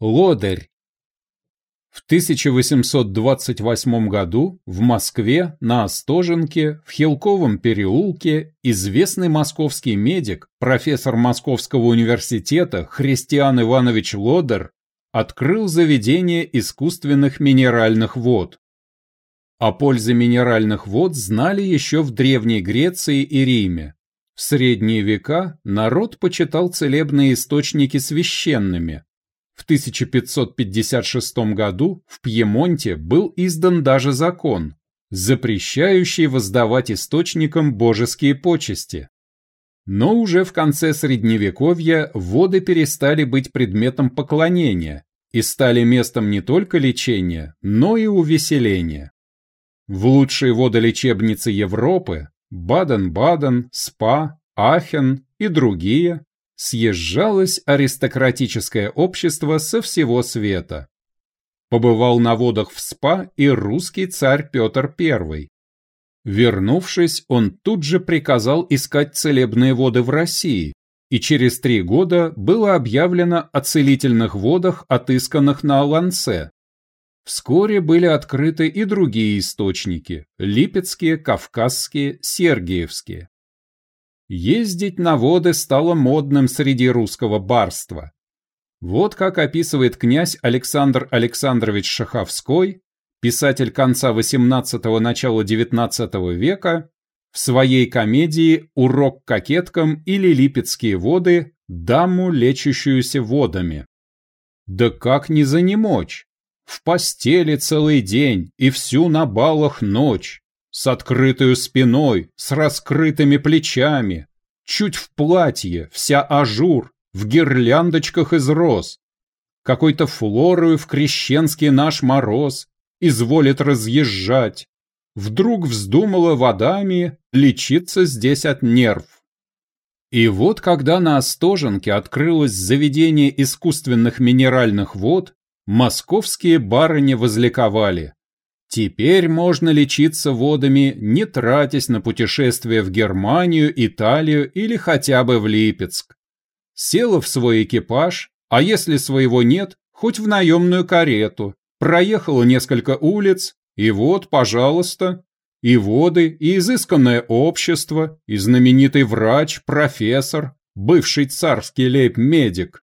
Лодырь. В 1828 году в Москве на Остоженке в Хилковом переулке известный московский медик, профессор Московского университета Христиан Иванович Лодер открыл заведение искусственных минеральных вод. О пользе минеральных вод знали еще в Древней Греции и Риме. В средние века народ почитал целебные источники священными. В 1556 году в Пьемонте был издан даже закон, запрещающий воздавать источникам божеские почести. Но уже в конце Средневековья воды перестали быть предметом поклонения и стали местом не только лечения, но и увеселения. В лучшие водолечебницы Европы – Баден-Баден, Спа, Ахен и другие – съезжалось аристократическое общество со всего света. Побывал на водах в Спа и русский царь Петр I. Вернувшись, он тут же приказал искать целебные воды в России, и через три года было объявлено о целительных водах, отысканных на Алансе, Вскоре были открыты и другие источники – Липецкие, Кавказские, Сергиевские. Ездить на воды стало модным среди русского барства. Вот как описывает князь Александр Александрович Шаховской, писатель конца XVIII – начала XIX века, в своей комедии «Урок кокеткам» или «Липецкие воды» даму, лечащуюся водами. Да как не занемочь? В постели целый день и всю на балах ночь, с открытой спиной, с раскрытыми плечами, чуть в платье, вся ажур, в гирляндочках из роз. Какой-то флорою в крещенский наш мороз изволит разъезжать. Вдруг вздумала водами лечиться здесь от нерв. И вот когда на Остоженке открылось заведение искусственных минеральных вод, московские барыни возликовали. Теперь можно лечиться водами, не тратясь на путешествия в Германию, Италию или хотя бы в Липецк. Села в свой экипаж, а если своего нет, хоть в наемную карету, проехала несколько улиц, и вот, пожалуйста, и воды, и изысканное общество, и знаменитый врач, профессор, бывший царский лейб-медик.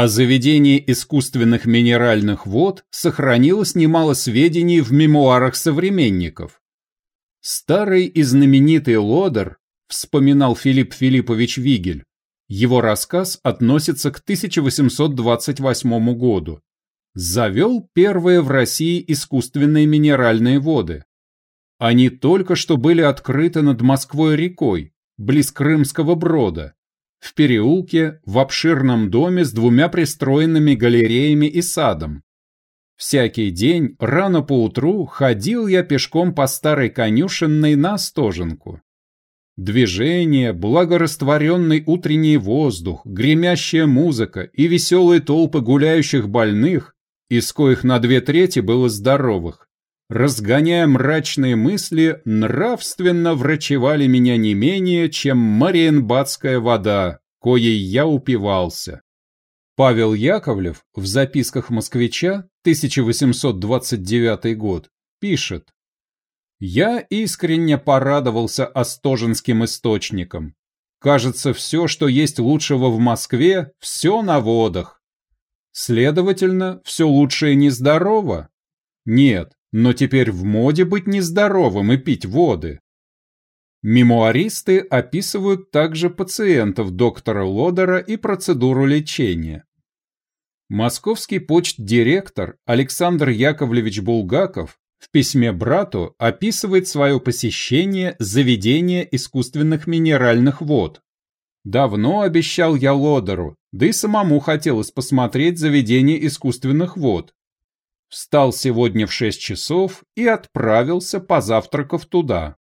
О заведении искусственных минеральных вод сохранилось немало сведений в мемуарах современников. Старый и знаменитый Лодер, вспоминал Филипп Филиппович Вигель, его рассказ относится к 1828 году, завел первые в России искусственные минеральные воды. Они только что были открыты над Москвой рекой, близ Крымского брода, в переулке, в обширном доме с двумя пристроенными галереями и садом. Всякий день, рано поутру, ходил я пешком по старой конюшенной на стоженку. Движение, благорастворенный утренний воздух, гремящая музыка и веселые толпы гуляющих больных, из коих на две трети было здоровых, разгоняя мрачные мысли, нравственно врачевали меня не менее, чем Мариенбадская вода, коей я упивался. Павел Яковлев в записках москвича 1829 год пишет «Я искренне порадовался остоженским источникам. Кажется, все, что есть лучшего в Москве, все на водах. Следовательно, все лучшее нездорово? Нет, но теперь в моде быть нездоровым и пить воды. Мемуаристы описывают также пациентов доктора Лодера и процедуру лечения. Московский почт-директор Александр Яковлевич Булгаков в письме брату описывает свое посещение заведения искусственных минеральных вод. Давно обещал я Лодеру, да и самому хотелось посмотреть заведение искусственных вод, Встал сегодня в шесть часов и отправился, позавтракав туда.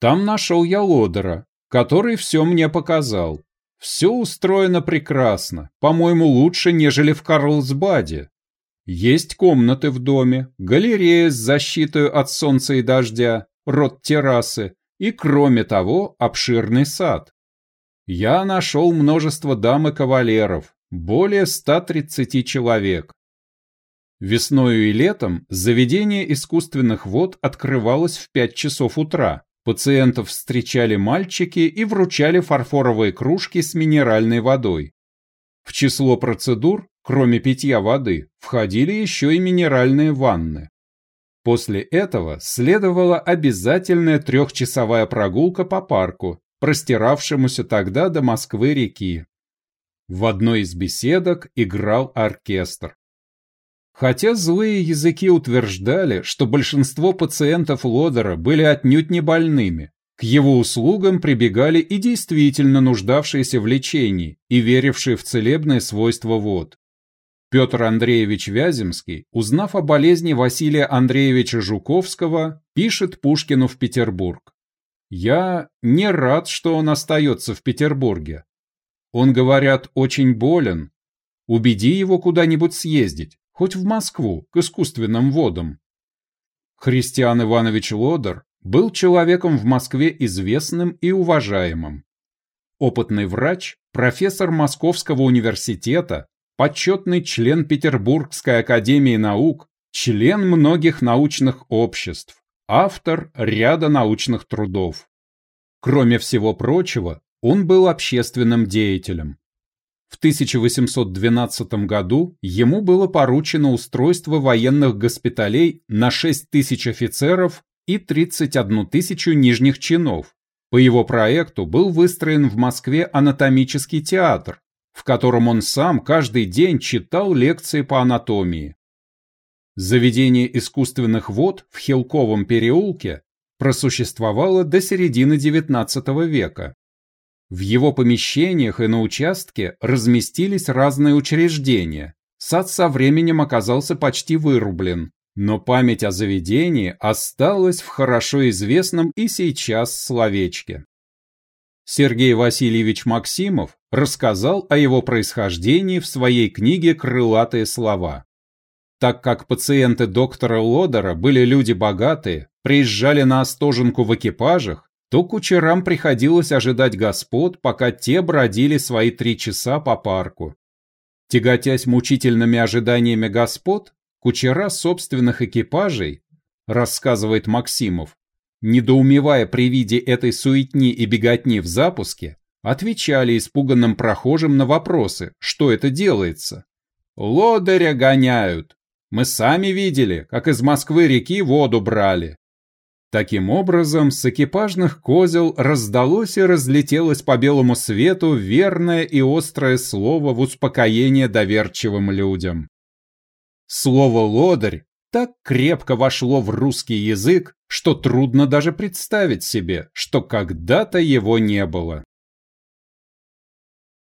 Там нашел я Лодера, который все мне показал. Все устроено прекрасно, по-моему, лучше, нежели в Карлсбаде. Есть комнаты в доме, галерея с защитой от солнца и дождя, рот террасы и, кроме того, обширный сад. Я нашел множество дам и кавалеров, более 130 человек. Весною и летом заведение искусственных вод открывалось в 5 часов утра. Пациентов встречали мальчики и вручали фарфоровые кружки с минеральной водой. В число процедур, кроме питья воды, входили еще и минеральные ванны. После этого следовала обязательная трехчасовая прогулка по парку, простиравшемуся тогда до Москвы-реки. В одной из беседок играл оркестр. Хотя злые языки утверждали, что большинство пациентов Лодера были отнюдь не больными, к его услугам прибегали и действительно нуждавшиеся в лечении и верившие в целебные свойства вод. Петр Андреевич Вяземский, узнав о болезни Василия Андреевича Жуковского, пишет Пушкину в Петербург. «Я не рад, что он остается в Петербурге. Он, говорят, очень болен. Убеди его куда-нибудь съездить хоть в Москву, к искусственным водам. Христиан Иванович Лодер был человеком в Москве известным и уважаемым. Опытный врач, профессор Московского университета, почетный член Петербургской академии наук, член многих научных обществ, автор ряда научных трудов. Кроме всего прочего, он был общественным деятелем. В 1812 году ему было поручено устройство военных госпиталей на 6 тысяч офицеров и 31 тысячу нижних чинов. По его проекту был выстроен в Москве анатомический театр, в котором он сам каждый день читал лекции по анатомии. Заведение искусственных вод в Хилковом переулке просуществовало до середины XIX века. В его помещениях и на участке разместились разные учреждения. Сад со временем оказался почти вырублен, но память о заведении осталась в хорошо известном и сейчас словечке. Сергей Васильевич Максимов рассказал о его происхождении в своей книге «Крылатые слова». Так как пациенты доктора Лодера были люди богатые, приезжали на Остоженку в экипажах, то кучерам приходилось ожидать господ, пока те бродили свои три часа по парку. Тяготясь мучительными ожиданиями господ, кучера собственных экипажей, рассказывает Максимов, недоумевая при виде этой суетни и беготни в запуске, отвечали испуганным прохожим на вопросы, что это делается. «Лодыря гоняют. Мы сами видели, как из Москвы реки воду брали. Таким образом, с экипажных козел раздалось и разлетелось по белому свету верное и острое слово в успокоение доверчивым людям. Слово «лодырь» так крепко вошло в русский язык, что трудно даже представить себе, что когда-то его не было.